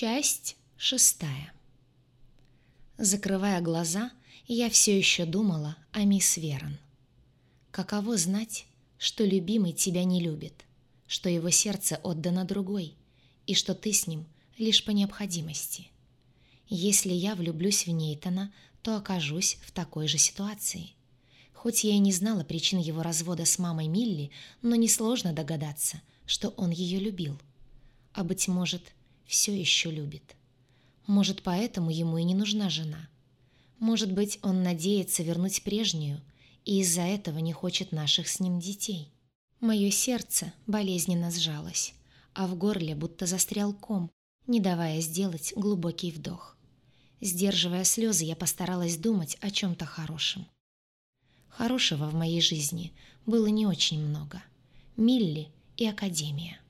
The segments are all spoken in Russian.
Часть шестая. Закрывая глаза, я все еще думала о мисс Верон. Каково знать, что любимый тебя не любит, что его сердце отдано другой, и что ты с ним лишь по необходимости. Если я влюблюсь в Нейтана, то окажусь в такой же ситуации. Хоть я и не знала причин его развода с мамой Милли, но несложно догадаться, что он ее любил. А быть может, все еще любит. Может, поэтому ему и не нужна жена. Может быть, он надеется вернуть прежнюю и из-за этого не хочет наших с ним детей. Мое сердце болезненно сжалось, а в горле будто застрял ком, не давая сделать глубокий вдох. Сдерживая слезы, я постаралась думать о чем-то хорошем. Хорошего в моей жизни было не очень много. Милли и Академия.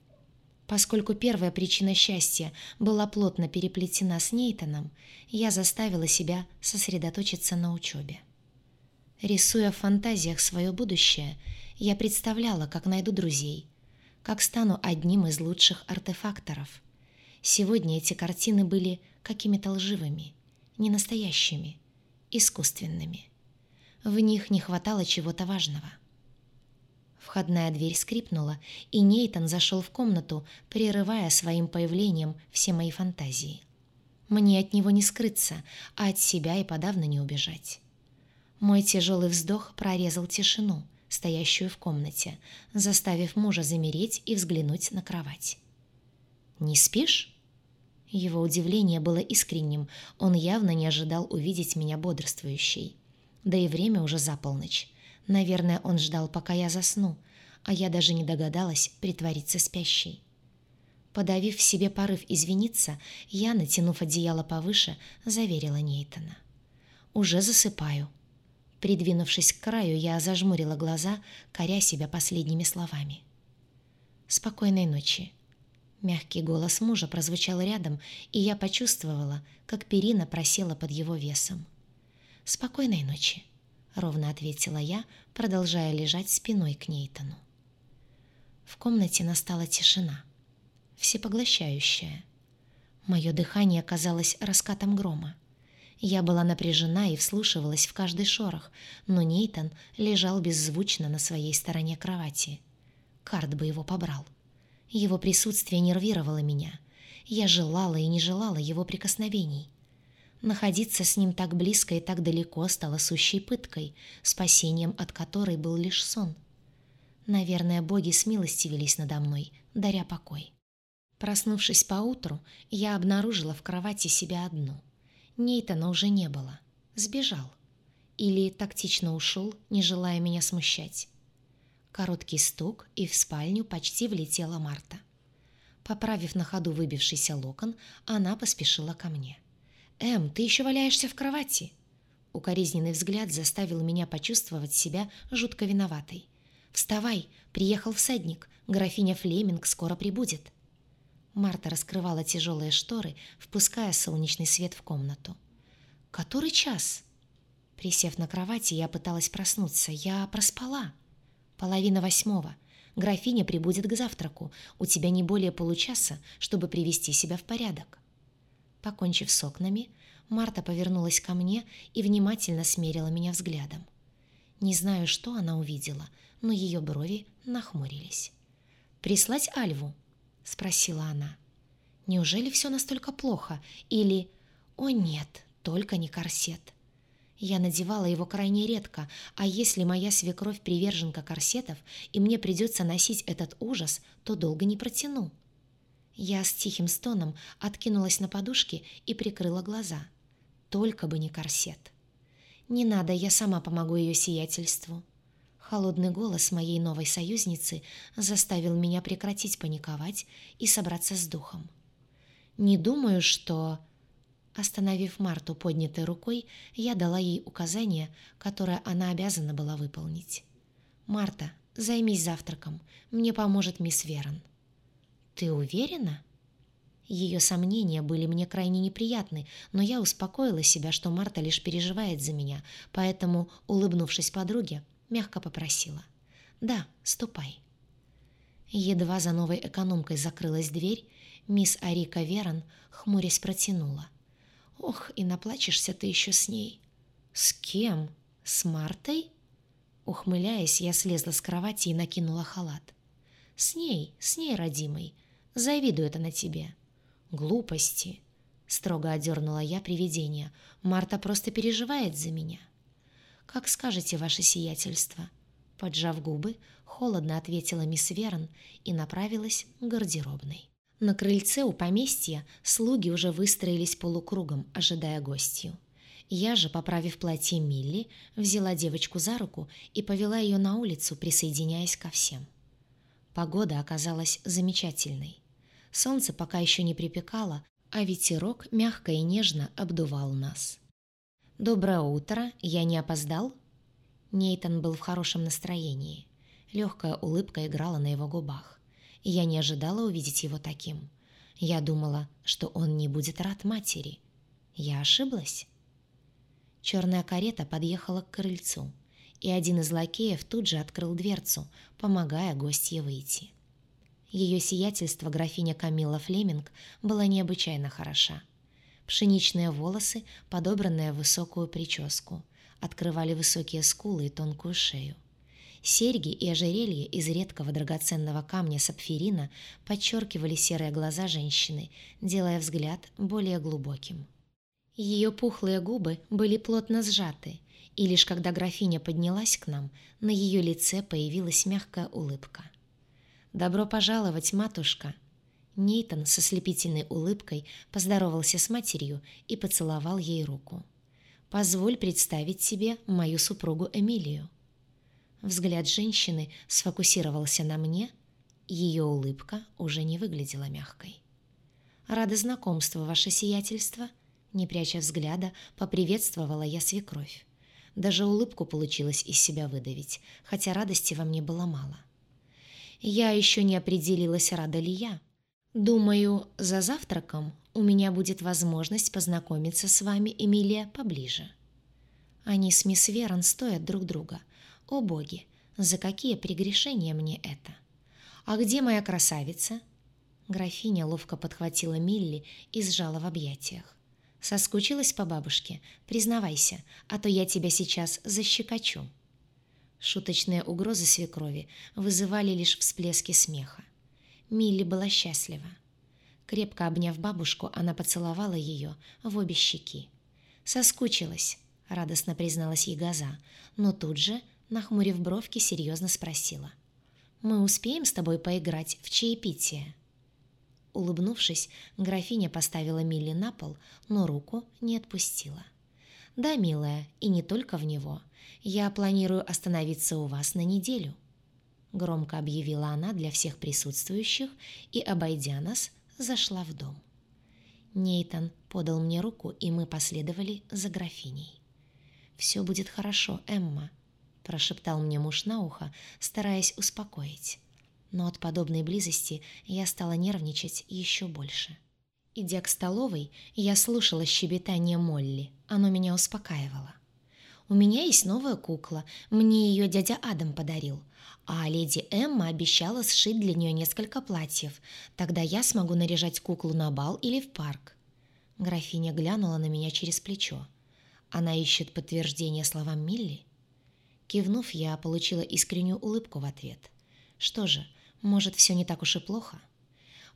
Поскольку первая причина счастья была плотно переплетена с Нейтаном, я заставила себя сосредоточиться на учебе. Рисуя в фантазиях свое будущее, я представляла, как найду друзей, как стану одним из лучших артефакторов. Сегодня эти картины были какими-то лживыми, ненастоящими, искусственными. В них не хватало чего-то важного — Входная дверь скрипнула, и Нейтан зашел в комнату, прерывая своим появлением все мои фантазии. Мне от него не скрыться, а от себя и подавно не убежать. Мой тяжелый вздох прорезал тишину, стоящую в комнате, заставив мужа замереть и взглянуть на кровать. «Не спишь?» Его удивление было искренним, он явно не ожидал увидеть меня бодрствующей. Да и время уже за полночь. Наверное, он ждал, пока я засну, а я даже не догадалась притвориться спящей. Подавив в себе порыв извиниться, я, натянув одеяло повыше, заверила Нейтана. «Уже засыпаю». Придвинувшись к краю, я зажмурила глаза, коря себя последними словами. «Спокойной ночи». Мягкий голос мужа прозвучал рядом, и я почувствовала, как перина просела под его весом. «Спокойной ночи», — ровно ответила я, продолжая лежать спиной к Нейтану. В комнате настала тишина, всепоглощающая. Мое дыхание казалось раскатом грома. Я была напряжена и вслушивалась в каждый шорох, но Нейтан лежал беззвучно на своей стороне кровати. Карт бы его побрал. Его присутствие нервировало меня. Я желала и не желала его прикосновений. Находиться с ним так близко и так далеко стало сущей пыткой, спасением от которой был лишь сон. Наверное, боги смилостивились надо мной, даря покой. Проснувшись поутру, я обнаружила в кровати себя одну. Нейтана уже не было. Сбежал. Или тактично ушел, не желая меня смущать. Короткий стук, и в спальню почти влетела Марта. Поправив на ходу выбившийся локон, она поспешила ко мне. — «Эм, ты еще валяешься в кровати?» Укоризненный взгляд заставил меня почувствовать себя жутко виноватой. «Вставай, приехал всадник, графиня Флеминг скоро прибудет». Марта раскрывала тяжелые шторы, впуская солнечный свет в комнату. «Который час?» Присев на кровати, я пыталась проснуться. Я проспала. Половина восьмого. Графиня прибудет к завтраку. У тебя не более получаса, чтобы привести себя в порядок. Покончив с окнами, Марта повернулась ко мне и внимательно смерила меня взглядом. Не знаю, что она увидела, но ее брови нахмурились. «Прислать Альву?» — спросила она. «Неужели все настолько плохо? Или...» «О нет, только не корсет». Я надевала его крайне редко, а если моя свекровь приверженка корсетов, и мне придется носить этот ужас, то долго не протяну. Я с тихим стоном откинулась на подушке и прикрыла глаза. Только бы не корсет. «Не надо, я сама помогу ее сиятельству». Холодный голос моей новой союзницы заставил меня прекратить паниковать и собраться с духом. «Не думаю, что...» Остановив Марту поднятой рукой, я дала ей указание, которое она обязана была выполнить. «Марта, займись завтраком. Мне поможет мисс Верон». «Ты уверена?» Ее сомнения были мне крайне неприятны, но я успокоила себя, что Марта лишь переживает за меня, поэтому, улыбнувшись подруге, мягко попросила. «Да, ступай». Едва за новой экономкой закрылась дверь, Мисс Арика Верон, хмурясь, протянула. «Ох, и наплачешься ты еще с ней». «С кем? С Мартой?» Ухмыляясь, я слезла с кровати и накинула халат. «С ней, с ней, родимой. Завидует она тебе». «Глупости», — строго одернула я привидение. «Марта просто переживает за меня». «Как скажете, ваше сиятельство». Поджав губы, холодно ответила мисс Верн и направилась к гардеробной. На крыльце у поместья слуги уже выстроились полукругом, ожидая гостью. Я же, поправив платье Милли, взяла девочку за руку и повела ее на улицу, присоединяясь ко всем. Погода оказалась замечательной. Солнце пока еще не припекало, а ветерок мягко и нежно обдувал нас. «Доброе утро, я не опоздал?» Нейтан был в хорошем настроении. Легкая улыбка играла на его губах. Я не ожидала увидеть его таким. Я думала, что он не будет рад матери. Я ошиблась. Черная карета подъехала к крыльцу, и один из лакеев тут же открыл дверцу, помогая гостье выйти. Ее сиятельство графиня Камилла Флеминг была необычайно хороша. Пшеничные волосы, подобранные в высокую прическу, открывали высокие скулы и тонкую шею. Серьги и ожерелье из редкого драгоценного камня сапфирина подчеркивали серые глаза женщины, делая взгляд более глубоким. Ее пухлые губы были плотно сжаты, и лишь когда графиня поднялась к нам, на ее лице появилась мягкая улыбка. «Добро пожаловать, матушка!» Нейтон со слепительной улыбкой поздоровался с матерью и поцеловал ей руку. «Позволь представить себе мою супругу Эмилию». Взгляд женщины сфокусировался на мне, ее улыбка уже не выглядела мягкой. «Рада знакомству, ваше сиятельство», не пряча взгляда, поприветствовала я свекровь. Даже улыбку получилось из себя выдавить, хотя радости во мне было мало. Я еще не определилась, рада ли я. Думаю, за завтраком у меня будет возможность познакомиться с вами, Эмилия, поближе. Они с мисс Верон стоят друг друга. О боги, за какие прегрешения мне это? А где моя красавица? Графиня ловко подхватила Милли и сжала в объятиях. Соскучилась по бабушке? Признавайся, а то я тебя сейчас защекочу. Шуточные угрозы свекрови вызывали лишь всплески смеха. Милли была счастлива. Крепко обняв бабушку, она поцеловала ее в обе щеки. «Соскучилась», — радостно призналась Ягоза, но тут же, нахмурив бровки, серьезно спросила. «Мы успеем с тобой поиграть в чаепитие?» Улыбнувшись, графиня поставила Милли на пол, но руку не отпустила. «Да, милая, и не только в него. Я планирую остановиться у вас на неделю», — громко объявила она для всех присутствующих и, обойдя нас, зашла в дом. Нейтан подал мне руку, и мы последовали за графиней. «Все будет хорошо, Эмма», — прошептал мне муж на ухо, стараясь успокоить но от подобной близости я стала нервничать еще больше. Идя к столовой, я слушала щебетание Молли, оно меня успокаивало. «У меня есть новая кукла, мне ее дядя Адам подарил, а леди Эмма обещала сшить для нее несколько платьев, тогда я смогу наряжать куклу на бал или в парк». Графиня глянула на меня через плечо. Она ищет подтверждение словам Милли? Кивнув, я получила искреннюю улыбку в ответ. Что же, может, все не так уж и плохо?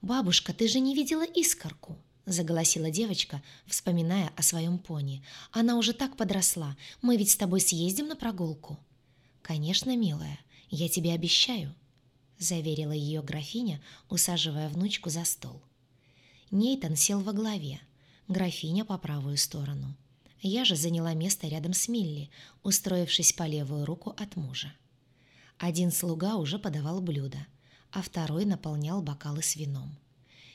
«Бабушка, ты же не видела искорку!» — заголосила девочка, вспоминая о своем пони. «Она уже так подросла. Мы ведь с тобой съездим на прогулку». «Конечно, милая, я тебе обещаю», — заверила ее графиня, усаживая внучку за стол. Нейтан сел во главе, графиня по правую сторону. Я же заняла место рядом с Милли, устроившись по левую руку от мужа. Один слуга уже подавал блюдо — а второй наполнял бокалы с вином.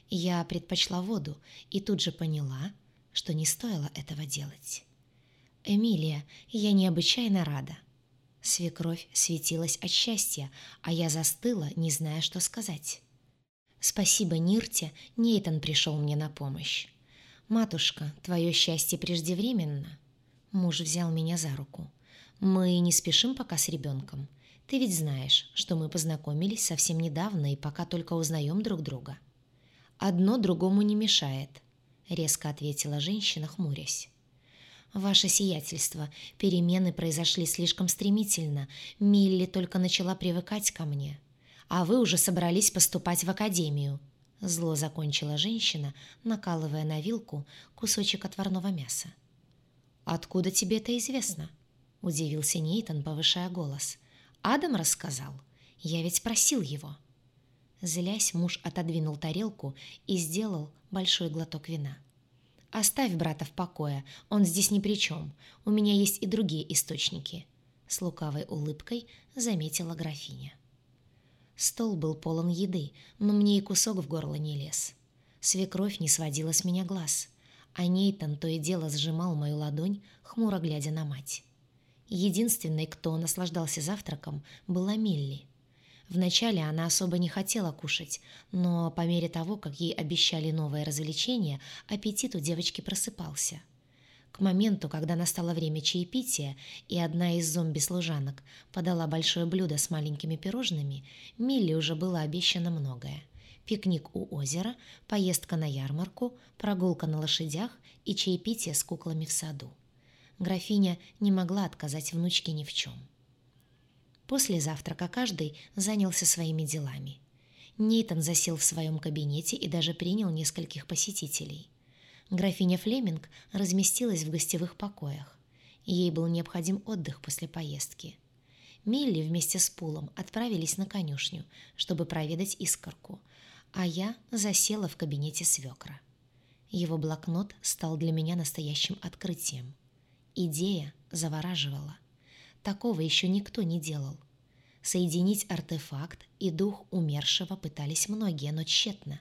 Я предпочла воду и тут же поняла, что не стоило этого делать. «Эмилия, я необычайно рада». Свекровь светилась от счастья, а я застыла, не зная, что сказать. «Спасибо, Нирте, Нейтан пришел мне на помощь. Матушка, твое счастье преждевременно». Муж взял меня за руку. «Мы не спешим пока с ребенком. Ты ведь знаешь, что мы познакомились совсем недавно и пока только узнаем друг друга. «Одно другому не мешает», — резко ответила женщина, хмурясь. «Ваше сиятельство, перемены произошли слишком стремительно. Милли только начала привыкать ко мне. А вы уже собрались поступать в академию». Зло закончила женщина, накалывая на вилку кусочек отварного мяса. «Откуда тебе это известно?» — удивился Нейтан, повышая голос. «Адам рассказал. Я ведь просил его». Злясь, муж отодвинул тарелку и сделал большой глоток вина. «Оставь брата в покое, он здесь ни при чем. У меня есть и другие источники», — с лукавой улыбкой заметила графиня. Стол был полон еды, но мне и кусок в горло не лез. Свекровь не сводила с меня глаз, а Нейтан то и дело сжимал мою ладонь, хмуро глядя на мать. Единственной, кто наслаждался завтраком, была Милли. Вначале она особо не хотела кушать, но по мере того, как ей обещали новое развлечение, аппетит у девочки просыпался. К моменту, когда настало время чаепития, и одна из зомби-служанок подала большое блюдо с маленькими пирожными, Милли уже было обещано многое. Пикник у озера, поездка на ярмарку, прогулка на лошадях и чаепитие с куклами в саду. Графиня не могла отказать внучке ни в чем. После завтрака каждый занялся своими делами. Нейтан засел в своем кабинете и даже принял нескольких посетителей. Графиня Флеминг разместилась в гостевых покоях. Ей был необходим отдых после поездки. Милли вместе с Пулом отправились на конюшню, чтобы проведать искорку, а я засела в кабинете свекра. Его блокнот стал для меня настоящим открытием. Идея завораживала. Такого еще никто не делал. Соединить артефакт и дух умершего пытались многие, но тщетно.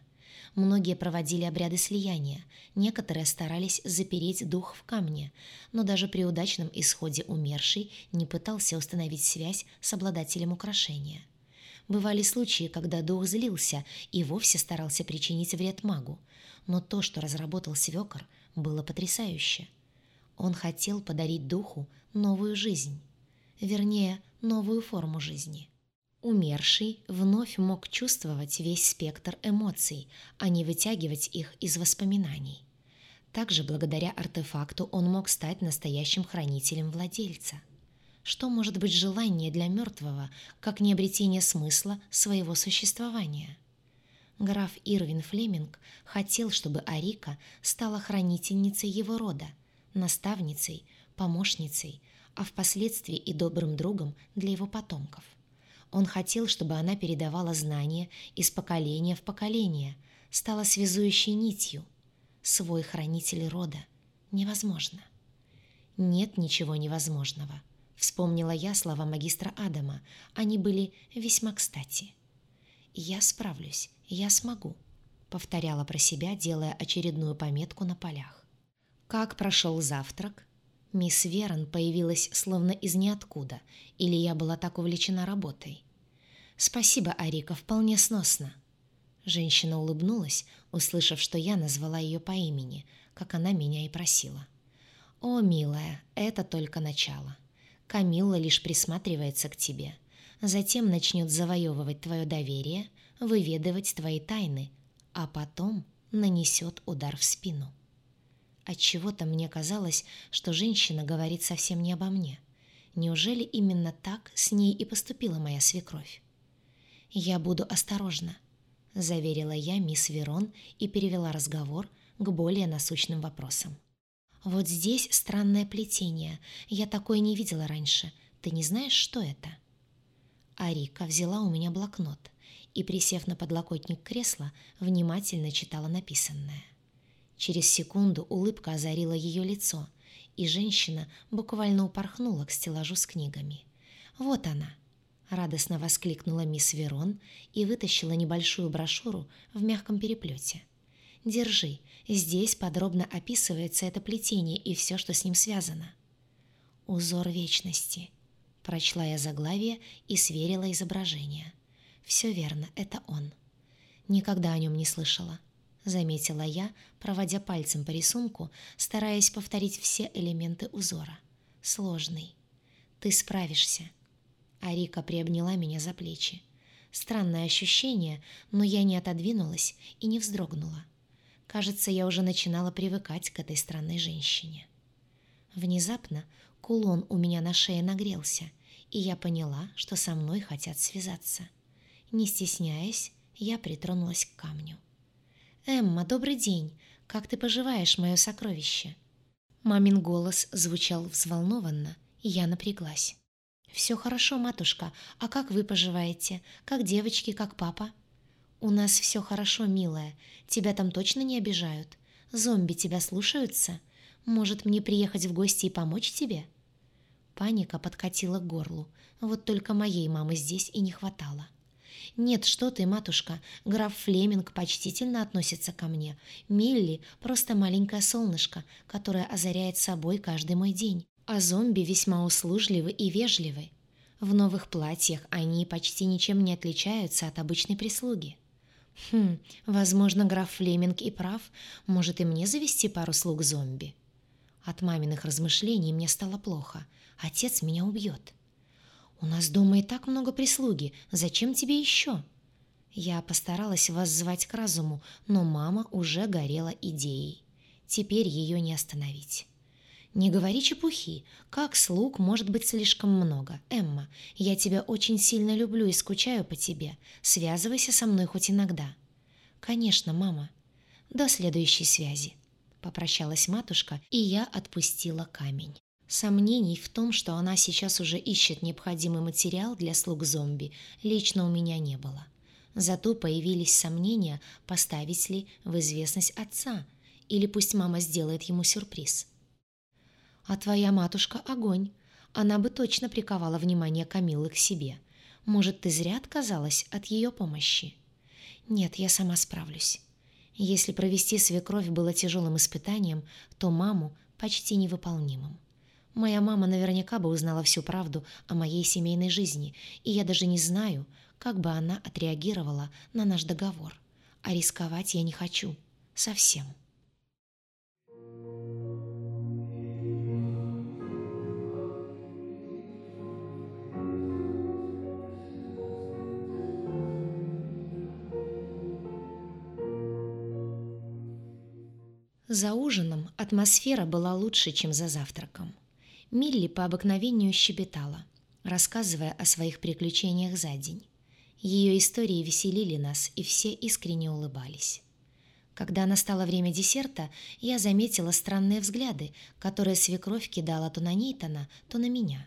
Многие проводили обряды слияния, некоторые старались запереть дух в камне, но даже при удачном исходе умерший не пытался установить связь с обладателем украшения. Бывали случаи, когда дух злился и вовсе старался причинить вред магу, но то, что разработал свекор, было потрясающе. Он хотел подарить духу новую жизнь вернее, новую форму жизни. Умерший вновь мог чувствовать весь спектр эмоций, а не вытягивать их из воспоминаний. Также благодаря артефакту он мог стать настоящим хранителем владельца. Что может быть желание для мертвого, как не обретение смысла своего существования? Граф Ирвин Флеминг хотел, чтобы Арика стала хранительницей его рода, наставницей, помощницей, а впоследствии и добрым другом для его потомков. Он хотел, чтобы она передавала знания из поколения в поколение, стала связующей нитью. Свой хранитель рода. Невозможно. Нет ничего невозможного. Вспомнила я слова магистра Адама. Они были весьма кстати. «Я справлюсь, я смогу», — повторяла про себя, делая очередную пометку на полях. Как прошел завтрак? Мисс Верон появилась словно из ниоткуда, или я была так увлечена работой. «Спасибо, Арика, вполне сносно». Женщина улыбнулась, услышав, что я назвала ее по имени, как она меня и просила. «О, милая, это только начало. Камилла лишь присматривается к тебе. Затем начнет завоевывать твое доверие, выведывать твои тайны, а потом нанесет удар в спину». От чего то мне казалось, что женщина говорит совсем не обо мне. Неужели именно так с ней и поступила моя свекровь? «Я буду осторожна», — заверила я мисс Верон и перевела разговор к более насущным вопросам. «Вот здесь странное плетение. Я такое не видела раньше. Ты не знаешь, что это?» Арика взяла у меня блокнот и, присев на подлокотник кресла, внимательно читала написанное. Через секунду улыбка озарила ее лицо, и женщина буквально упорхнула к стеллажу с книгами. «Вот она!» — радостно воскликнула мисс Верон и вытащила небольшую брошюру в мягком переплете. «Держи, здесь подробно описывается это плетение и все, что с ним связано». «Узор вечности», — прочла я заглавие и сверила изображение. «Все верно, это он». Никогда о нем не слышала заметила я, проводя пальцем по рисунку, стараясь повторить все элементы узора. Сложный. Ты справишься. Арика приобняла меня за плечи. Странное ощущение, но я не отодвинулась и не вздрогнула. Кажется, я уже начинала привыкать к этой странной женщине. Внезапно кулон у меня на шее нагрелся, и я поняла, что со мной хотят связаться. Не стесняясь, я притронулась к камню. «Эмма, добрый день! Как ты поживаешь, мое сокровище?» Мамин голос звучал взволнованно, и я напряглась. «Все хорошо, матушка. А как вы поживаете? Как девочки, как папа?» «У нас все хорошо, милая. Тебя там точно не обижают? Зомби тебя слушаются? Может, мне приехать в гости и помочь тебе?» Паника подкатила к горлу. Вот только моей мамы здесь и не хватало. «Нет, что ты, матушка, граф Флеминг почтительно относится ко мне. Милли — просто маленькое солнышко, которое озаряет собой каждый мой день. А зомби весьма услужливы и вежливы. В новых платьях они почти ничем не отличаются от обычной прислуги». «Хм, возможно, граф Флеминг и прав. Может, и мне завести пару слуг зомби?» От маминых размышлений мне стало плохо. Отец меня убьет. «У нас дома и так много прислуги. Зачем тебе еще?» Я постаралась воззвать к разуму, но мама уже горела идеей. Теперь ее не остановить. «Не говори чепухи. Как слуг может быть слишком много? Эмма, я тебя очень сильно люблю и скучаю по тебе. Связывайся со мной хоть иногда». «Конечно, мама. До следующей связи». Попрощалась матушка, и я отпустила камень. Сомнений в том, что она сейчас уже ищет необходимый материал для слуг зомби, лично у меня не было. Зато появились сомнения, поставить ли в известность отца, или пусть мама сделает ему сюрприз. «А твоя матушка — огонь. Она бы точно приковала внимание Камилы к себе. Может, ты зря отказалась от ее помощи?» «Нет, я сама справлюсь». Если провести свекровь было тяжелым испытанием, то маму — почти невыполнимым. Моя мама наверняка бы узнала всю правду о моей семейной жизни, и я даже не знаю, как бы она отреагировала на наш договор. А рисковать я не хочу. Совсем. За ужином атмосфера была лучше, чем за завтраком. Милли по обыкновению щебетала, рассказывая о своих приключениях за день. Ее истории веселили нас, и все искренне улыбались. Когда настало время десерта, я заметила странные взгляды, которые свекровь кидала то на Нейтана, то на меня.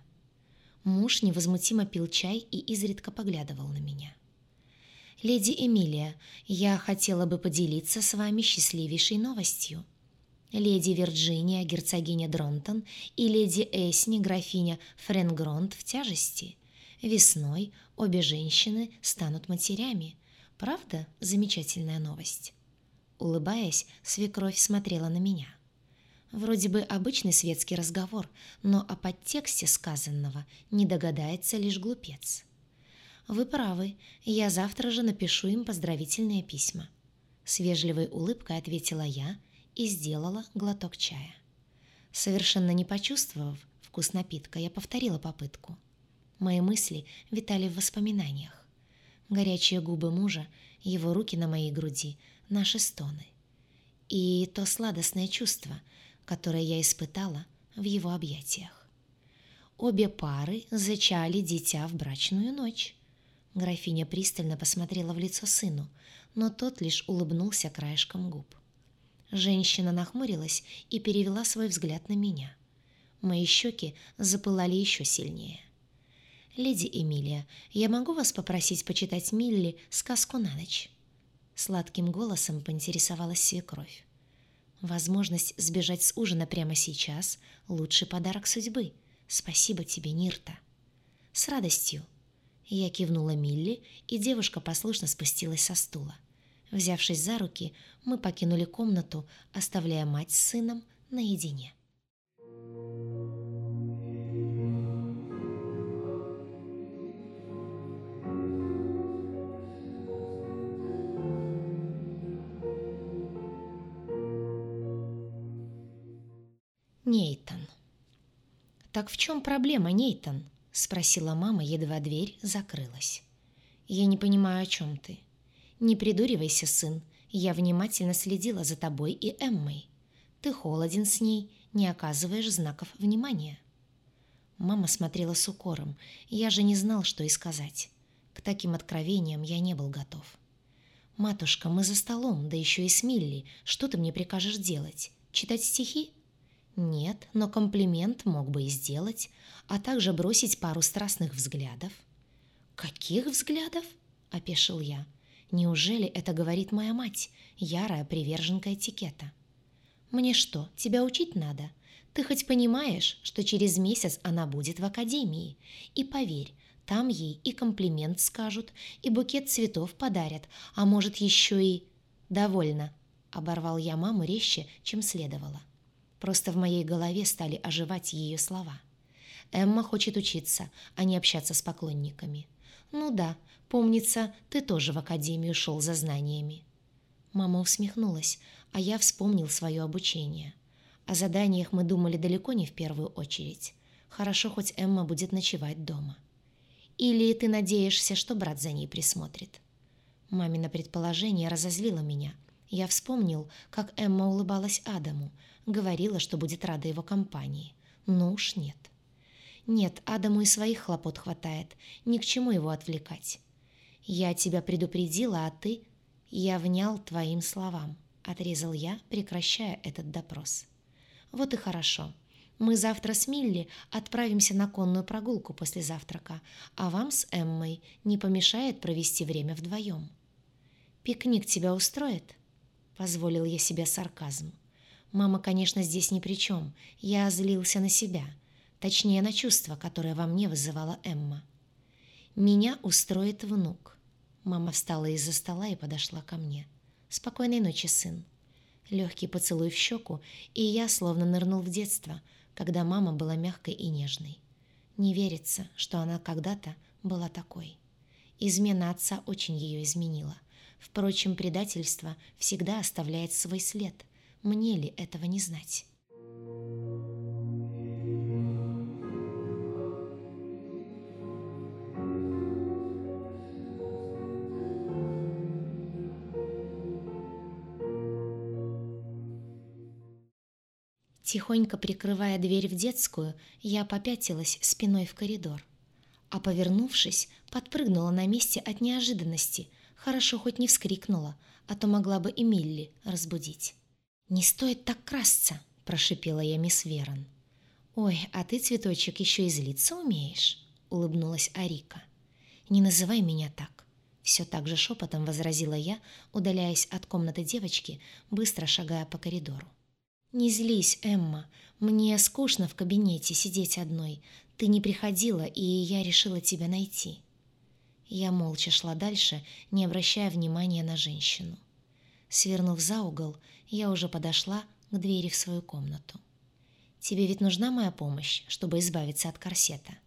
Муж невозмутимо пил чай и изредка поглядывал на меня. «Леди Эмилия, я хотела бы поделиться с вами счастливейшей новостью», леди Вирджиния, герцогиня Дронтон и леди Эсни, графиня Френгронт в тяжести. Весной обе женщины станут матерями. Правда, замечательная новость? Улыбаясь, свекровь смотрела на меня. Вроде бы обычный светский разговор, но о подтексте сказанного не догадается лишь глупец. «Вы правы, я завтра же напишу им поздравительные письма». С вежливой улыбкой ответила я – и сделала глоток чая. Совершенно не почувствовав вкус напитка, я повторила попытку. Мои мысли витали в воспоминаниях. Горячие губы мужа, его руки на моей груди, наши стоны. И то сладостное чувство, которое я испытала в его объятиях. Обе пары зачали дитя в брачную ночь. Графиня пристально посмотрела в лицо сыну, но тот лишь улыбнулся краешком губ. Женщина нахмурилась и перевела свой взгляд на меня. Мои щеки запылали еще сильнее. «Леди Эмилия, я могу вас попросить почитать Милли сказку на ночь?» Сладким голосом поинтересовалась свекровь. «Возможность сбежать с ужина прямо сейчас — лучший подарок судьбы. Спасибо тебе, Нирта». «С радостью». Я кивнула Милли, и девушка послушно спустилась со стула. Взявшись за руки, мы покинули комнату, оставляя мать с сыном наедине. Нейтан. «Так в чем проблема, Нейтан?» — спросила мама, едва дверь закрылась. «Я не понимаю, о чем ты». «Не придуривайся, сын. Я внимательно следила за тобой и Эммой. Ты холоден с ней, не оказываешь знаков внимания». Мама смотрела с укором. Я же не знал, что и сказать. К таким откровениям я не был готов. «Матушка, мы за столом, да еще и с Милли. Что ты мне прикажешь делать? Читать стихи?» «Нет, но комплимент мог бы и сделать, а также бросить пару страстных взглядов». «Каких взглядов?» — опешил я. «Неужели это говорит моя мать, ярая приверженка этикета?» «Мне что, тебя учить надо? Ты хоть понимаешь, что через месяц она будет в академии? И поверь, там ей и комплимент скажут, и букет цветов подарят, а может еще и... «Довольно», — оборвал я маму резче, чем следовало. Просто в моей голове стали оживать ее слова. Эмма хочет учиться, а не общаться с поклонниками. «Ну да, помнится, ты тоже в академию шел за знаниями». Мама усмехнулась, а я вспомнил свое обучение. О заданиях мы думали далеко не в первую очередь. Хорошо, хоть Эмма будет ночевать дома. Или ты надеешься, что брат за ней присмотрит? Мамино предположение разозлило меня. Я вспомнил, как Эмма улыбалась Адаму, говорила, что будет рада его компании. Ну уж нет. Нет, Адаму и своих хлопот хватает, ни к чему его отвлекать. Я тебя предупредила, а ты... Я внял твоим словам, отрезал я, прекращая этот допрос. Вот и хорошо. Мы завтра с Милли отправимся на конную прогулку после завтрака, а вам с Эммой не помешает провести время вдвоем. Пикник тебя устроит? Позволил я себе сарказм. Мама, конечно, здесь ни при чем. Я злился на себя. Точнее, на чувство, которое во мне вызывала Эмма. Меня устроит внук. Мама встала из-за стола и подошла ко мне. «Спокойной ночи, сын». Легкий поцелуй в щеку, и я словно нырнул в детство, когда мама была мягкой и нежной. Не верится, что она когда-то была такой. Измена отца очень ее изменила. Впрочем, предательство всегда оставляет свой след. Мне ли этого не знать? Тихонько прикрывая дверь в детскую, я попятилась спиной в коридор. А повернувшись, подпрыгнула на месте от неожиданности. Хорошо хоть не вскрикнула, а то могла бы и Милли разбудить. «Не стоит так красться!» – прошипела я мисс Верон. «Ой, а ты, цветочек, еще и злиться умеешь?» – улыбнулась Арика. «Не называй меня так!» Все так же шепотом возразила я, удаляясь от комнаты девочки, быстро шагая по коридору. «Не злись, Эмма. Мне скучно в кабинете сидеть одной. Ты не приходила, и я решила тебя найти». Я молча шла дальше, не обращая внимания на женщину. Свернув за угол, я уже подошла к двери в свою комнату. «Тебе ведь нужна моя помощь, чтобы избавиться от корсета?»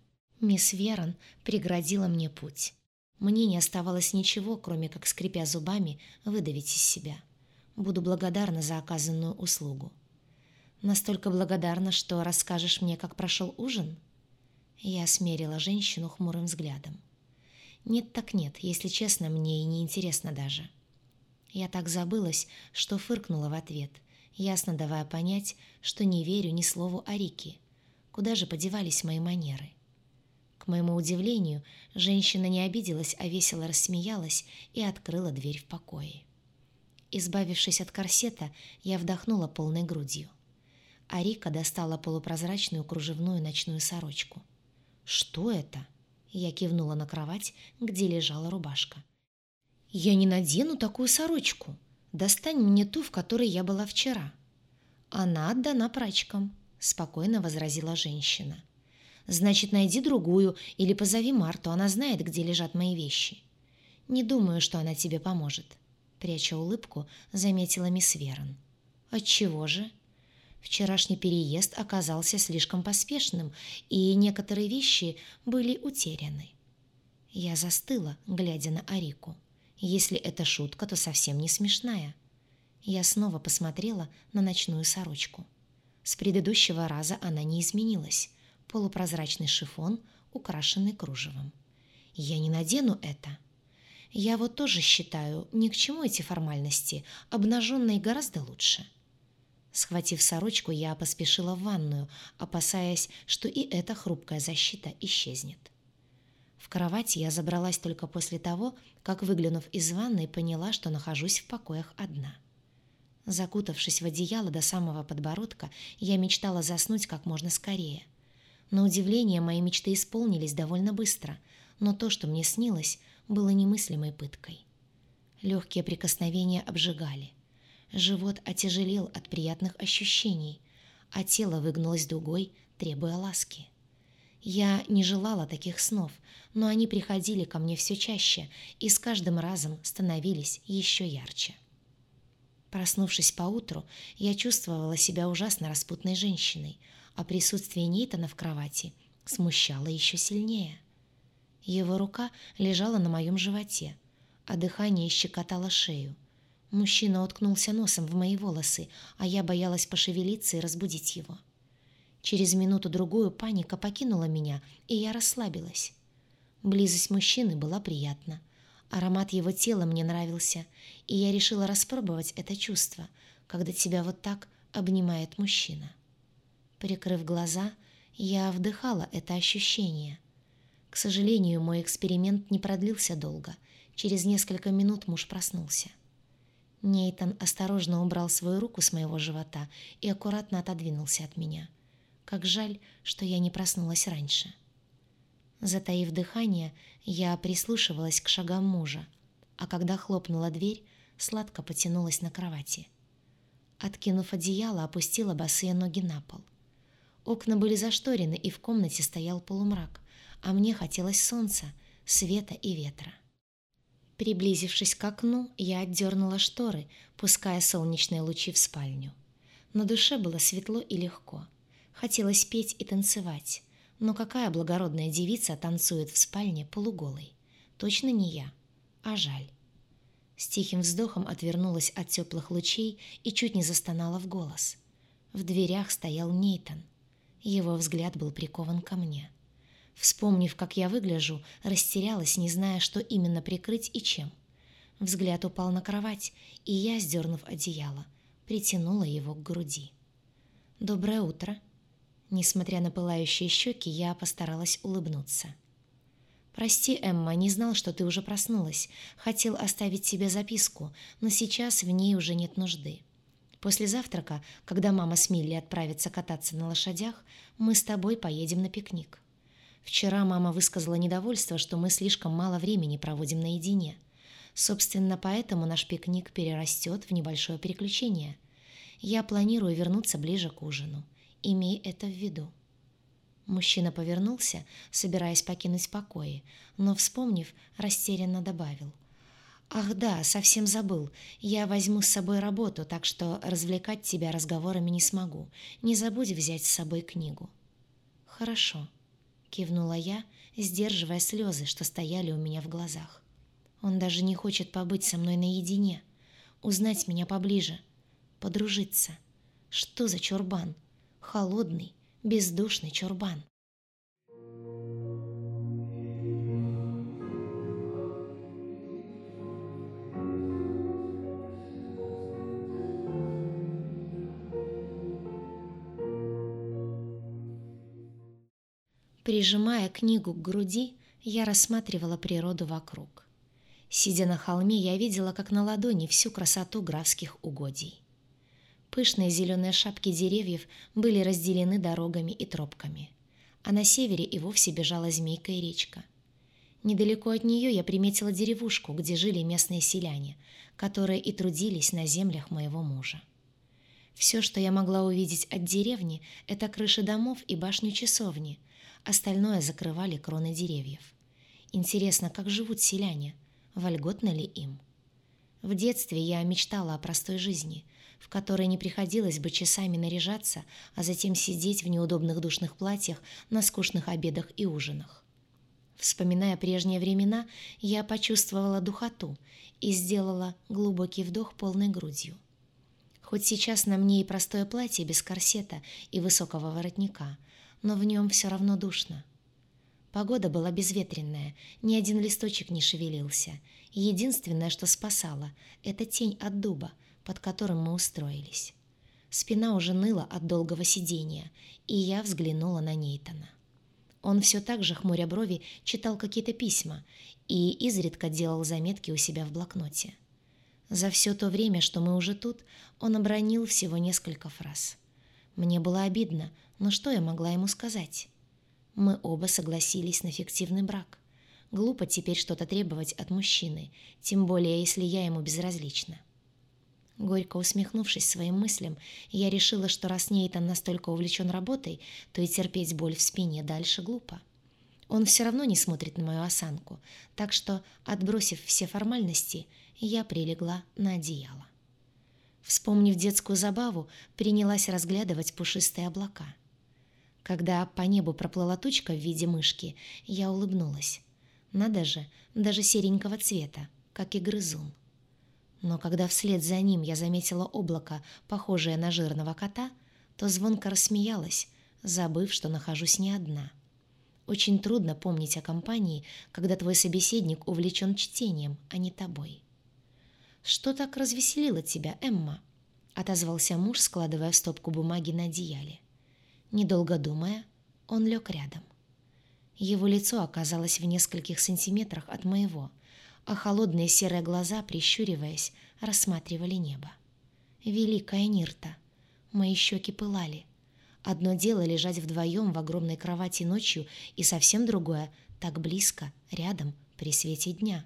Мисс Верон преградила мне путь. Мне не оставалось ничего, кроме как, скрипя зубами, выдавить из себя. Буду благодарна за оказанную услугу. Настолько благодарна, что расскажешь мне, как прошел ужин?» Я смерила женщину хмурым взглядом. «Нет так нет, если честно, мне и не интересно даже». Я так забылась, что фыркнула в ответ, ясно давая понять, что не верю ни слову о Рике. Куда же подевались мои манеры? К моему удивлению, женщина не обиделась, а весело рассмеялась и открыла дверь в покое. Избавившись от корсета, я вдохнула полной грудью а Рика достала полупрозрачную кружевную ночную сорочку. «Что это?» Я кивнула на кровать, где лежала рубашка. «Я не надену такую сорочку. Достань мне ту, в которой я была вчера». «Она отдана прачкам», — спокойно возразила женщина. «Значит, найди другую или позови Марту, она знает, где лежат мои вещи». «Не думаю, что она тебе поможет», — пряча улыбку, заметила мисс Верон. «Отчего же?» Вчерашний переезд оказался слишком поспешным, и некоторые вещи были утеряны. Я застыла, глядя на Арику. Если это шутка, то совсем не смешная. Я снова посмотрела на ночную сорочку. С предыдущего раза она не изменилась. Полупрозрачный шифон, украшенный кружевом. Я не надену это. Я вот тоже считаю, ни к чему эти формальности, обнаженные гораздо лучше. Схватив сорочку, я поспешила в ванную, опасаясь, что и эта хрупкая защита исчезнет. В кровать я забралась только после того, как, выглянув из ванной, поняла, что нахожусь в покоях одна. Закутавшись в одеяло до самого подбородка, я мечтала заснуть как можно скорее. На удивление, мои мечты исполнились довольно быстро, но то, что мне снилось, было немыслимой пыткой. Легкие прикосновения обжигали – Живот отяжелел от приятных ощущений, а тело выгнулось дугой, требуя ласки. Я не желала таких снов, но они приходили ко мне все чаще и с каждым разом становились еще ярче. Проснувшись поутру, я чувствовала себя ужасно распутной женщиной, а присутствие Нейтана в кровати смущало еще сильнее. Его рука лежала на моем животе, а дыхание щекотало шею. Мужчина уткнулся носом в мои волосы, а я боялась пошевелиться и разбудить его. Через минуту-другую паника покинула меня, и я расслабилась. Близость мужчины была приятна. Аромат его тела мне нравился, и я решила распробовать это чувство, когда тебя вот так обнимает мужчина. Прикрыв глаза, я вдыхала это ощущение. К сожалению, мой эксперимент не продлился долго. Через несколько минут муж проснулся. Нейтан осторожно убрал свою руку с моего живота и аккуратно отодвинулся от меня. Как жаль, что я не проснулась раньше. Затаив дыхание, я прислушивалась к шагам мужа, а когда хлопнула дверь, сладко потянулась на кровати. Откинув одеяло, опустила босые ноги на пол. Окна были зашторены, и в комнате стоял полумрак, а мне хотелось солнца, света и ветра. Приблизившись к окну, я отдернула шторы, пуская солнечные лучи в спальню. На душе было светло и легко. Хотелось петь и танцевать. Но какая благородная девица танцует в спальне полуголой? Точно не я. А жаль. С тихим вздохом отвернулась от теплых лучей и чуть не застонала в голос. В дверях стоял Нейтан. Его взгляд был прикован ко мне. — Вспомнив, как я выгляжу, растерялась, не зная, что именно прикрыть и чем. Взгляд упал на кровать, и я, сдернув одеяло, притянула его к груди. «Доброе утро!» Несмотря на пылающие щеки, я постаралась улыбнуться. «Прости, Эмма, не знал, что ты уже проснулась. Хотел оставить тебе записку, но сейчас в ней уже нет нужды. После завтрака, когда мама с Милли отправится кататься на лошадях, мы с тобой поедем на пикник». Вчера мама высказала недовольство, что мы слишком мало времени проводим наедине. Собственно, поэтому наш пикник перерастет в небольшое переключение. Я планирую вернуться ближе к ужину. Имей это в виду. Мужчина повернулся, собираясь покинуть покои, но, вспомнив, растерянно добавил. «Ах да, совсем забыл. Я возьму с собой работу, так что развлекать тебя разговорами не смогу. Не забудь взять с собой книгу». «Хорошо», кивнула я, сдерживая слезы, что стояли у меня в глазах. Он даже не хочет побыть со мной наедине, узнать меня поближе, подружиться. Что за чурбан? Холодный, бездушный чурбан. Прижимая книгу к груди, я рассматривала природу вокруг. Сидя на холме, я видела, как на ладони, всю красоту графских угодий. Пышные зеленые шапки деревьев были разделены дорогами и тропками, а на севере и вовсе бежала змейка и речка. Недалеко от нее я приметила деревушку, где жили местные селяне, которые и трудились на землях моего мужа. Все, что я могла увидеть от деревни, это крыши домов и башню часовни – Остальное закрывали кроны деревьев. Интересно, как живут селяне? Вольготно ли им? В детстве я мечтала о простой жизни, в которой не приходилось бы часами наряжаться, а затем сидеть в неудобных душных платьях на скучных обедах и ужинах. Вспоминая прежние времена, я почувствовала духоту и сделала глубокий вдох полной грудью. Хоть сейчас на мне и простое платье без корсета и высокого воротника – но в нем все равно душно. Погода была безветренная, ни один листочек не шевелился. Единственное, что спасало, это тень от дуба, под которым мы устроились. Спина уже ныла от долгого сидения, и я взглянула на Нейтана. Он все так же, хмуря брови, читал какие-то письма и изредка делал заметки у себя в блокноте. За все то время, что мы уже тут, он обронил всего несколько фраз. Мне было обидно, но что я могла ему сказать? Мы оба согласились на фиктивный брак. Глупо теперь что-то требовать от мужчины, тем более если я ему безразлична. Горько усмехнувшись своим мыслям, я решила, что раз Нейтан настолько увлечен работой, то и терпеть боль в спине дальше глупо. Он все равно не смотрит на мою осанку, так что, отбросив все формальности, я прилегла на одеяло. Вспомнив детскую забаву, принялась разглядывать пушистые облака. Когда по небу проплыла тучка в виде мышки, я улыбнулась. Надо же, даже серенького цвета, как и грызун. Но когда вслед за ним я заметила облако, похожее на жирного кота, то звонко рассмеялась, забыв, что нахожусь не одна. Очень трудно помнить о компании, когда твой собеседник увлечен чтением, а не тобой. «Что так развеселило тебя, Эмма?» — отозвался муж, складывая стопку бумаги на одеяле. Недолго думая, он лег рядом. Его лицо оказалось в нескольких сантиметрах от моего, а холодные серые глаза, прищуриваясь, рассматривали небо. Великая Нирта! Мои щеки пылали. Одно дело лежать вдвоем в огромной кровати ночью, и совсем другое — так близко, рядом, при свете дня.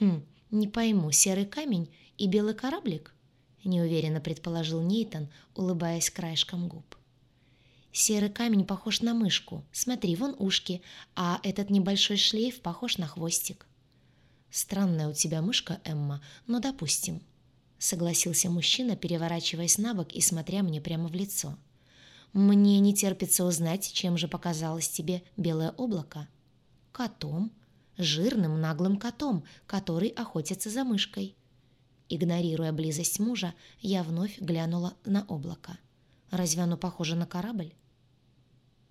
Хм, не пойму, серый камень и белый кораблик? Неуверенно предположил Нейтон, улыбаясь краешком губ. Серый камень похож на мышку. Смотри, вон ушки, а этот небольшой шлейф похож на хвостик. Странная у тебя мышка, Эмма, но допустим. Согласился мужчина, переворачиваясь на бок и смотря мне прямо в лицо. Мне не терпится узнать, чем же показалось тебе белое облако. Котом. Жирным наглым котом, который охотится за мышкой. Игнорируя близость мужа, я вновь глянула на облако. Разве оно похоже на корабль?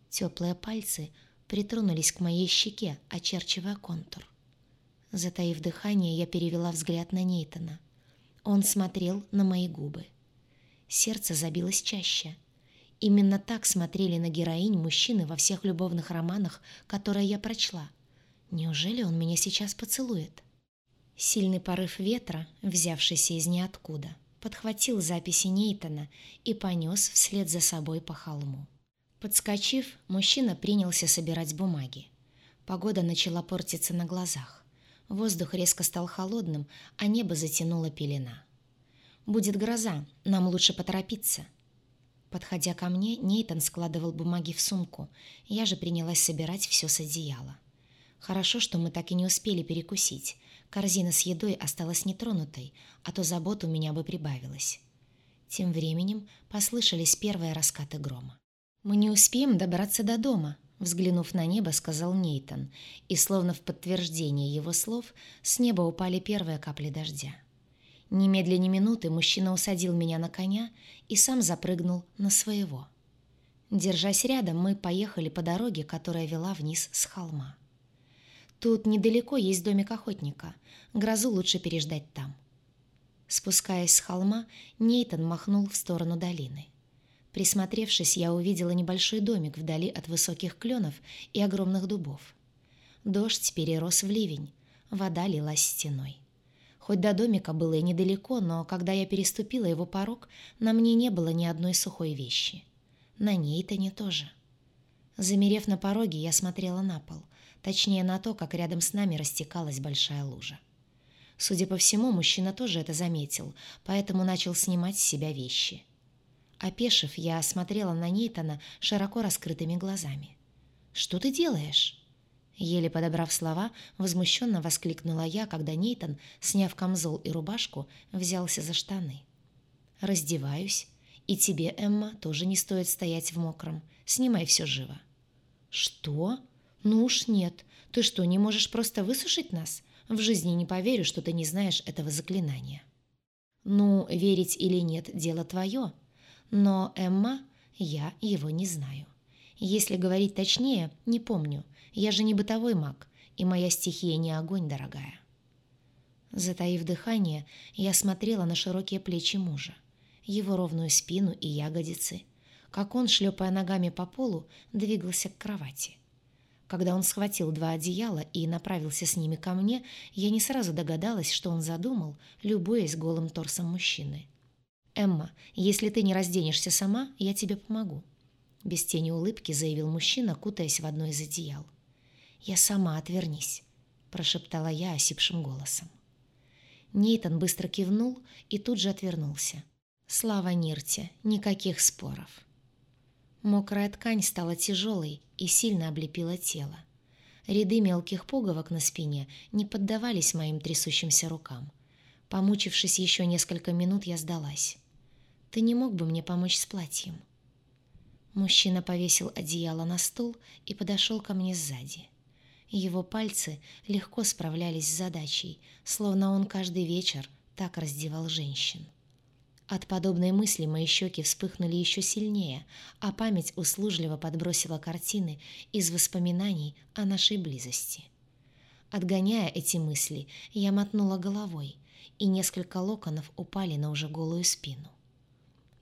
Теплые пальцы притронулись к моей щеке, очерчивая контур. Затаив дыхание, я перевела взгляд на Нейтона. Он смотрел на мои губы. Сердце забилось чаще. Именно так смотрели на героинь мужчины во всех любовных романах, которые я прочла. Неужели он меня сейчас поцелует? Сильный порыв ветра, взявшийся из ниоткуда, подхватил записи Нейтона и понес вслед за собой по холму. Подскочив, мужчина принялся собирать бумаги. Погода начала портиться на глазах. Воздух резко стал холодным, а небо затянуло пелена. «Будет гроза, нам лучше поторопиться». Подходя ко мне, Нейтан складывал бумаги в сумку, я же принялась собирать все с одеяла. Хорошо, что мы так и не успели перекусить. Корзина с едой осталась нетронутой, а то забот у меня бы прибавилось. Тем временем послышались первые раскаты грома. «Мы не успеем добраться до дома», Взглянув на небо, сказал Нейтон, и словно в подтверждение его слов, с неба упали первые капли дождя. Немедленно минуты мужчина усадил меня на коня и сам запрыгнул на своего. Держась рядом, мы поехали по дороге, которая вела вниз с холма. Тут недалеко есть домик охотника. Грозу лучше переждать там. Спускаясь с холма, Нейтон махнул в сторону долины. Присмотревшись, я увидела небольшой домик вдали от высоких кленов и огромных дубов. Дождь перерос в ливень, вода лилась стеной. Хоть до домика было и недалеко, но когда я переступила его порог, на мне не было ни одной сухой вещи. На ней-то не тоже. Замерев на пороге, я смотрела на пол, точнее на то, как рядом с нами растекалась большая лужа. Судя по всему, мужчина тоже это заметил, поэтому начал снимать с себя вещи. Опешив, я смотрела на Нейтана широко раскрытыми глазами. «Что ты делаешь?» Еле подобрав слова, возмущенно воскликнула я, когда Нейтан, сняв камзол и рубашку, взялся за штаны. «Раздеваюсь. И тебе, Эмма, тоже не стоит стоять в мокром. Снимай все живо». «Что? Ну уж нет. Ты что, не можешь просто высушить нас? В жизни не поверю, что ты не знаешь этого заклинания». «Ну, верить или нет, дело твое», но Эмма, я его не знаю. Если говорить точнее, не помню. Я же не бытовой маг, и моя стихия не огонь, дорогая. Затаив дыхание, я смотрела на широкие плечи мужа, его ровную спину и ягодицы, как он, шлепая ногами по полу, двигался к кровати. Когда он схватил два одеяла и направился с ними ко мне, я не сразу догадалась, что он задумал, любуясь голым торсом мужчины. «Эмма, если ты не разденешься сама, я тебе помогу», — без тени улыбки заявил мужчина, кутаясь в одно из одеял. «Я сама, отвернись», — прошептала я осипшим голосом. Нейтан быстро кивнул и тут же отвернулся. Слава Нирте, никаких споров. Мокрая ткань стала тяжелой и сильно облепила тело. Ряды мелких пуговок на спине не поддавались моим трясущимся рукам. Помучившись еще несколько минут, я сдалась. «Ты не мог бы мне помочь с платьем?» Мужчина повесил одеяло на стул и подошел ко мне сзади. Его пальцы легко справлялись с задачей, словно он каждый вечер так раздевал женщин. От подобной мысли мои щеки вспыхнули еще сильнее, а память услужливо подбросила картины из воспоминаний о нашей близости. Отгоняя эти мысли, я мотнула головой, и несколько локонов упали на уже голую спину.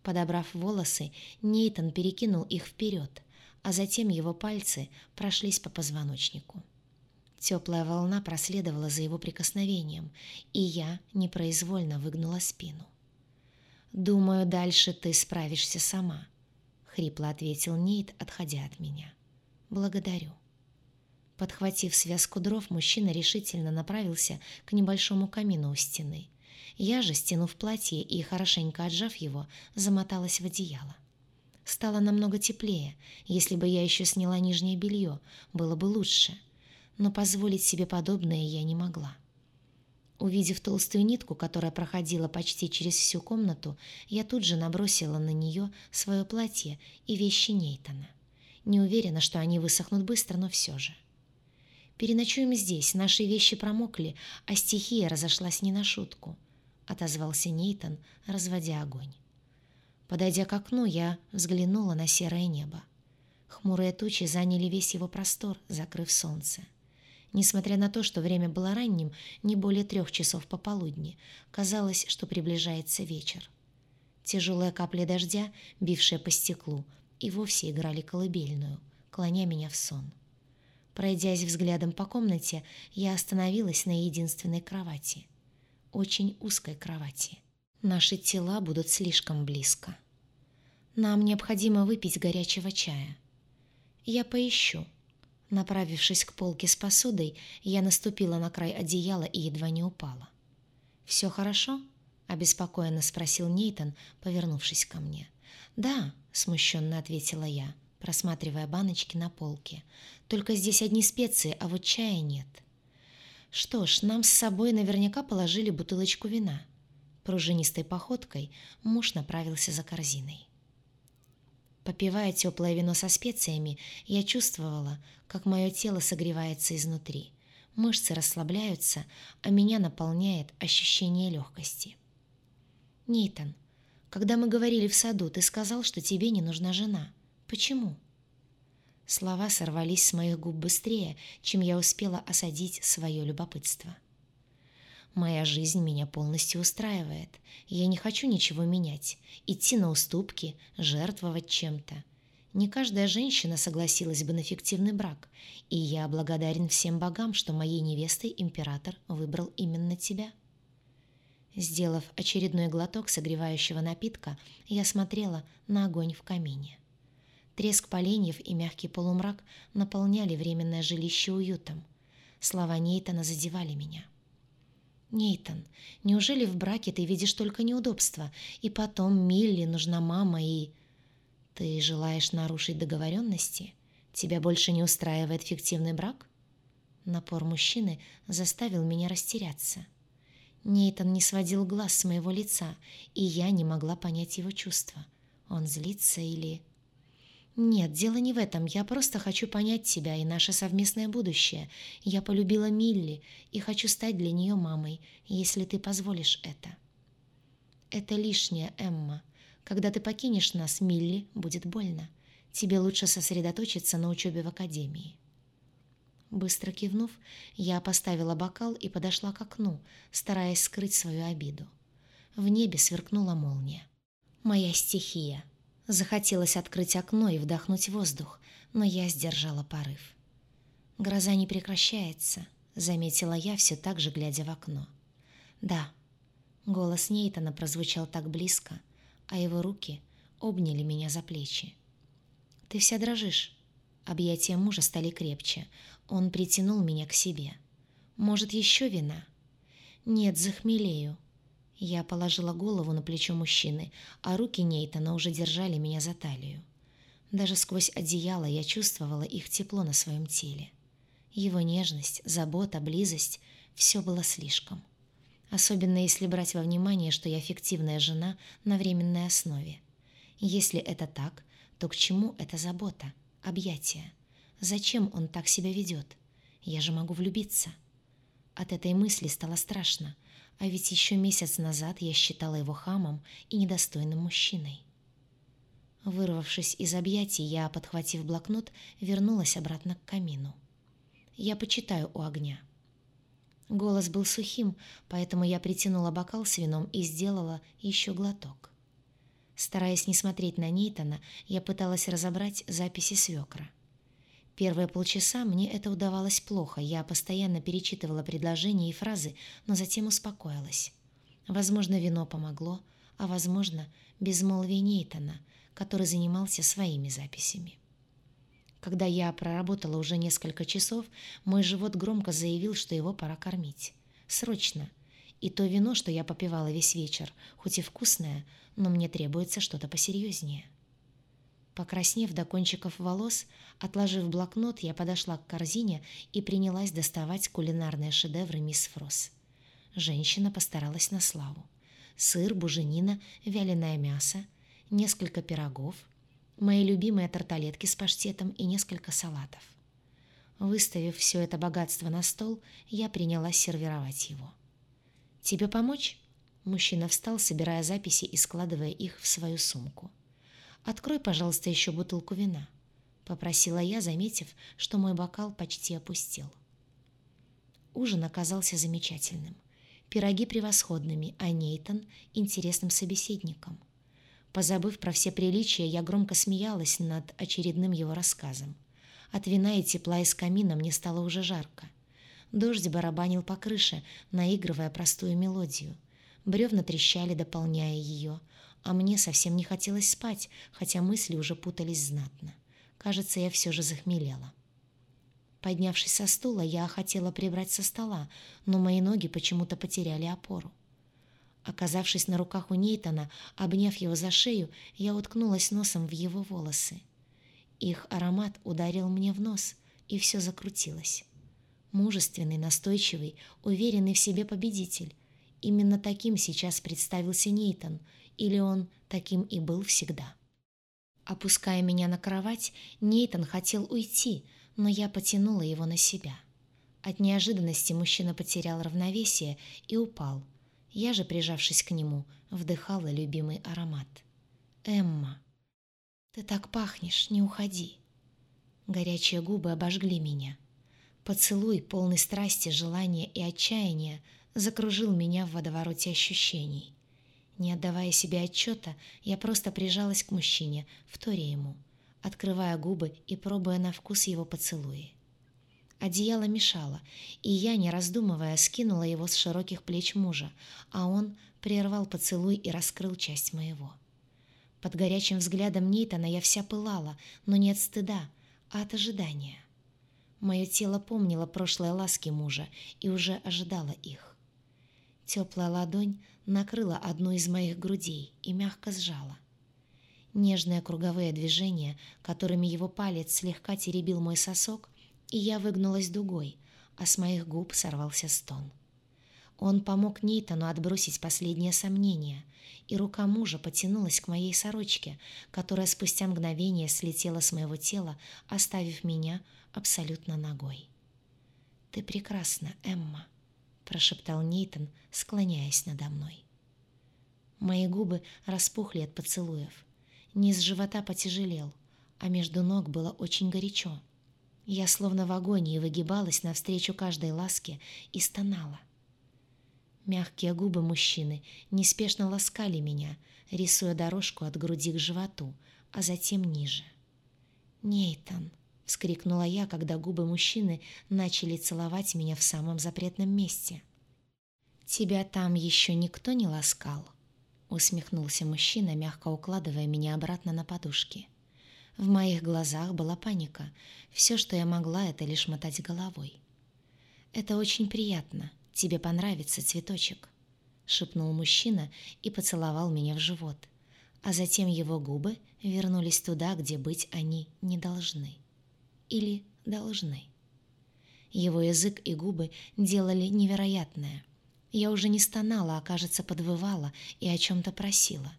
Подобрав волосы, Нейтон перекинул их вперед, а затем его пальцы прошлись по позвоночнику. Теплая волна проследовала за его прикосновением, и я непроизвольно выгнула спину. «Думаю, дальше ты справишься сама», — хрипло ответил Нейт, отходя от меня. «Благодарю». Подхватив связку дров, мужчина решительно направился к небольшому камину у стены. Я же, стянув платье и хорошенько отжав его, замоталась в одеяло. Стало намного теплее. Если бы я еще сняла нижнее белье, было бы лучше но позволить себе подобное я не могла. Увидев толстую нитку, которая проходила почти через всю комнату, я тут же набросила на нее свое платье и вещи Нейтана. Не уверена, что они высохнут быстро, но все же. «Переночуем здесь, наши вещи промокли, а стихия разошлась не на шутку», — отозвался Нейтан, разводя огонь. Подойдя к окну, я взглянула на серое небо. Хмурые тучи заняли весь его простор, закрыв солнце. Несмотря на то, что время было ранним, не более трех часов пополудни, казалось, что приближается вечер. Тяжелые капли дождя, бившие по стеклу, и вовсе играли колыбельную, клоня меня в сон. Пройдясь взглядом по комнате, я остановилась на единственной кровати. Очень узкой кровати. Наши тела будут слишком близко. Нам необходимо выпить горячего чая. Я поищу, Направившись к полке с посудой, я наступила на край одеяла и едва не упала. «Все хорошо?» — обеспокоенно спросил Нейтон, повернувшись ко мне. «Да», — смущенно ответила я, просматривая баночки на полке. «Только здесь одни специи, а вот чая нет». «Что ж, нам с собой наверняка положили бутылочку вина». Пружинистой походкой муж направился за корзиной. Попивая теплое вино со специями, я чувствовала, как мое тело согревается изнутри. Мышцы расслабляются, а меня наполняет ощущение легкости. «Нейтан, когда мы говорили в саду, ты сказал, что тебе не нужна жена. Почему?» Слова сорвались с моих губ быстрее, чем я успела осадить свое любопытство. Моя жизнь меня полностью устраивает. Я не хочу ничего менять, идти на уступки, жертвовать чем-то. Не каждая женщина согласилась бы на фиктивный брак, и я благодарен всем богам, что моей невестой император выбрал именно тебя. Сделав очередной глоток согревающего напитка, я смотрела на огонь в камине. Треск поленьев и мягкий полумрак наполняли временное жилище уютом. Слова Нейтана задевали меня. — «Нейтан, неужели в браке ты видишь только неудобства, и потом Милли нужна мама и...» «Ты желаешь нарушить договоренности? Тебя больше не устраивает фиктивный брак?» Напор мужчины заставил меня растеряться. Нейтан не сводил глаз с моего лица, и я не могла понять его чувства. Он злится или... «Нет, дело не в этом. Я просто хочу понять тебя и наше совместное будущее. Я полюбила Милли и хочу стать для нее мамой, если ты позволишь это». «Это лишнее, Эмма. Когда ты покинешь нас, Милли, будет больно. Тебе лучше сосредоточиться на учебе в академии». Быстро кивнув, я поставила бокал и подошла к окну, стараясь скрыть свою обиду. В небе сверкнула молния. Моя стихия. Захотелось открыть окно и вдохнуть воздух, но я сдержала порыв. «Гроза не прекращается», — заметила я, все так же глядя в окно. «Да». Голос Нейтана прозвучал так близко, а его руки обняли меня за плечи. «Ты вся дрожишь». Объятия мужа стали крепче. Он притянул меня к себе. «Может, еще вина?» «Нет, захмелею». Я положила голову на плечо мужчины, а руки Нейтана уже держали меня за талию. Даже сквозь одеяло я чувствовала их тепло на своем теле. Его нежность, забота, близость — все было слишком. Особенно если брать во внимание, что я фиктивная жена на временной основе. Если это так, то к чему эта забота, объятия? Зачем он так себя ведет? Я же могу влюбиться. От этой мысли стало страшно, а ведь еще месяц назад я считала его хамом и недостойным мужчиной. Вырвавшись из объятий, я, подхватив блокнот, вернулась обратно к камину. Я почитаю у огня. Голос был сухим, поэтому я притянула бокал с вином и сделала еще глоток. Стараясь не смотреть на Нейтана, я пыталась разобрать записи свекра. Первые полчаса мне это удавалось плохо, я постоянно перечитывала предложения и фразы, но затем успокоилась. Возможно, вино помогло, а возможно, безмолвие Нейтана, который занимался своими записями. Когда я проработала уже несколько часов, мой живот громко заявил, что его пора кормить. Срочно. И то вино, что я попивала весь вечер, хоть и вкусное, но мне требуется что-то посерьезнее. Покраснев до кончиков волос, отложив блокнот, я подошла к корзине и принялась доставать кулинарные шедевры мисс Фрос. Женщина постаралась на славу. Сыр, буженина, вяленое мясо, несколько пирогов, мои любимые тарталетки с паштетом и несколько салатов. Выставив все это богатство на стол, я принялась сервировать его. «Тебе помочь?» Мужчина встал, собирая записи и складывая их в свою сумку. «Открой, пожалуйста, еще бутылку вина», — попросила я, заметив, что мой бокал почти опустел. Ужин оказался замечательным. Пироги превосходными, а Нейтан — интересным собеседником. Позабыв про все приличия, я громко смеялась над очередным его рассказом. От вина и тепла из камина мне стало уже жарко. Дождь барабанил по крыше, наигрывая простую мелодию. Бревна трещали, дополняя ее — а мне совсем не хотелось спать, хотя мысли уже путались знатно. Кажется, я все же захмелела. Поднявшись со стула, я хотела прибрать со стола, но мои ноги почему-то потеряли опору. Оказавшись на руках у Нейтана, обняв его за шею, я уткнулась носом в его волосы. Их аромат ударил мне в нос, и все закрутилось. Мужественный, настойчивый, уверенный в себе победитель. Именно таким сейчас представился Нейтан, или он таким и был всегда? Опуская меня на кровать, Нейтан хотел уйти, но я потянула его на себя. От неожиданности мужчина потерял равновесие и упал. Я же, прижавшись к нему, вдыхала любимый аромат. «Эмма, ты так пахнешь, не уходи!» Горячие губы обожгли меня. Поцелуй, полный страсти, желания и отчаяния, закружил меня в водовороте ощущений. Не отдавая себе отчета, я просто прижалась к мужчине, вторя ему, открывая губы и пробуя на вкус его поцелуи. Одеяло мешало, и я, не раздумывая, скинула его с широких плеч мужа, а он прервал поцелуй и раскрыл часть моего. Под горячим взглядом Нейтана я вся пылала, но не от стыда, а от ожидания. Мое тело помнило прошлые ласки мужа и уже ожидало их. Теплая ладонь накрыла одну из моих грудей и мягко сжала. Нежные круговые движения, которыми его палец слегка теребил мой сосок, и я выгнулась дугой, а с моих губ сорвался стон. Он помог Нейтану отбросить последние сомнения, и рука мужа потянулась к моей сорочке, которая спустя мгновение слетела с моего тела, оставив меня абсолютно ногой. «Ты прекрасна, Эмма», прошептал Нейтон, склоняясь надо мной. Мои губы распухли от поцелуев. Низ живота потяжелел, а между ног было очень горячо. Я словно в агонии выгибалась навстречу каждой ласке и стонала. Мягкие губы мужчины неспешно ласкали меня, рисуя дорожку от груди к животу, а затем ниже. «Нейтан!» — вскрикнула я, когда губы мужчины начали целовать меня в самом запретном месте. «Тебя там еще никто не ласкал?» — усмехнулся мужчина, мягко укладывая меня обратно на подушки. В моих глазах была паника. Все, что я могла, это лишь мотать головой. «Это очень приятно. Тебе понравится цветочек», — шепнул мужчина и поцеловал меня в живот. А затем его губы вернулись туда, где быть они не должны. Или должны. Его язык и губы делали невероятное — я уже не стонала, а, кажется, подвывала и о чем-то просила.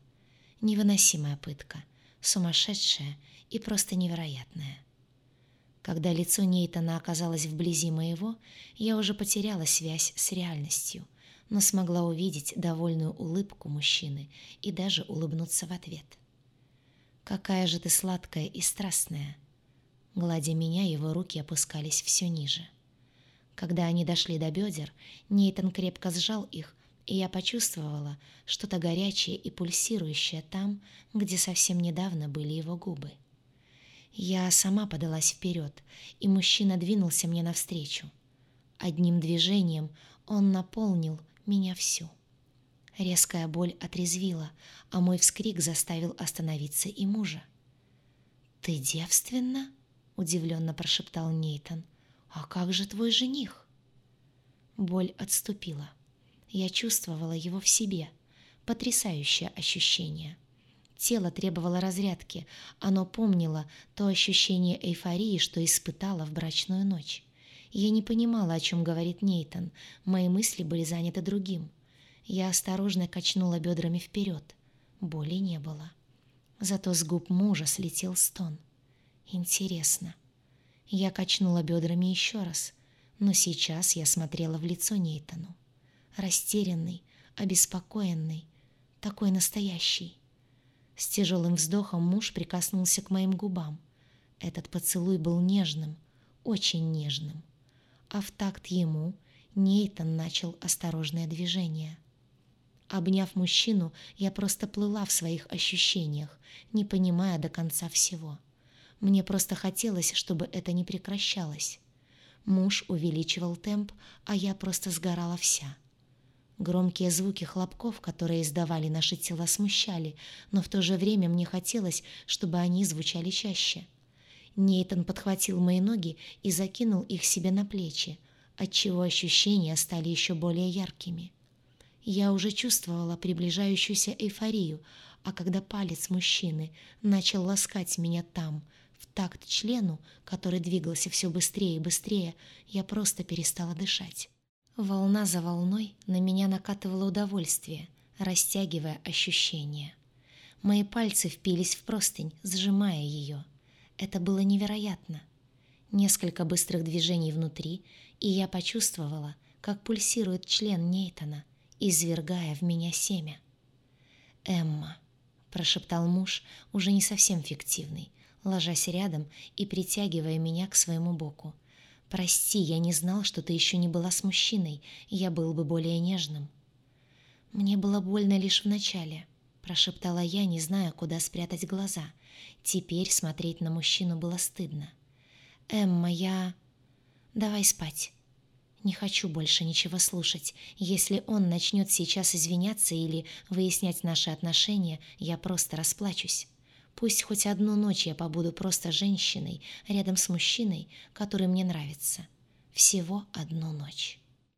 Невыносимая пытка, сумасшедшая и просто невероятная. Когда лицо Нейтана оказалось вблизи моего, я уже потеряла связь с реальностью, но смогла увидеть довольную улыбку мужчины и даже улыбнуться в ответ. «Какая же ты сладкая и страстная!» Гладя меня, его руки опускались все ниже. Когда они дошли до бедер, Нейтан крепко сжал их, и я почувствовала что-то горячее и пульсирующее там, где совсем недавно были его губы. Я сама подалась вперед, и мужчина двинулся мне навстречу. Одним движением он наполнил меня всю. Резкая боль отрезвила, а мой вскрик заставил остановиться и мужа. «Ты девственна?» — удивленно прошептал Нейтан. «А как же твой жених?» Боль отступила. Я чувствовала его в себе. Потрясающее ощущение. Тело требовало разрядки. Оно помнило то ощущение эйфории, что испытала в брачную ночь. Я не понимала, о чем говорит Нейтон. Мои мысли были заняты другим. Я осторожно качнула бедрами вперед. Боли не было. Зато с губ мужа слетел стон. Интересно. Я качнула бедрами еще раз, но сейчас я смотрела в лицо Нейтану. Растерянный, обеспокоенный, такой настоящий. С тяжелым вздохом муж прикоснулся к моим губам. Этот поцелуй был нежным, очень нежным. А в такт ему Нейтан начал осторожное движение. Обняв мужчину, я просто плыла в своих ощущениях, не понимая до конца всего. Мне просто хотелось, чтобы это не прекращалось. Муж увеличивал темп, а я просто сгорала вся. Громкие звуки хлопков, которые издавали наши тела, смущали, но в то же время мне хотелось, чтобы они звучали чаще. Нейтан подхватил мои ноги и закинул их себе на плечи, отчего ощущения стали еще более яркими. Я уже чувствовала приближающуюся эйфорию, а когда палец мужчины начал ласкать меня там, в такт члену, который двигался все быстрее и быстрее, я просто перестала дышать. Волна за волной на меня накатывало удовольствие, растягивая ощущения. Мои пальцы впились в простынь, сжимая ее. Это было невероятно. Несколько быстрых движений внутри, и я почувствовала, как пульсирует член Нейтона, извергая в меня семя. «Эмма», — прошептал муж, уже не совсем фиктивный, ложась рядом и притягивая меня к своему боку. «Прости, я не знал, что ты еще не была с мужчиной, я был бы более нежным». «Мне было больно лишь вначале», — прошептала я, не зная, куда спрятать глаза. Теперь смотреть на мужчину было стыдно. «Эмма, я...» «Давай спать». Не хочу больше ничего слушать. Если он начнет сейчас извиняться или выяснять наши отношения, я просто расплачусь. Пусть хоть одну ночь я побуду просто женщиной рядом с мужчиной, который мне нравится. Всего одну ночь.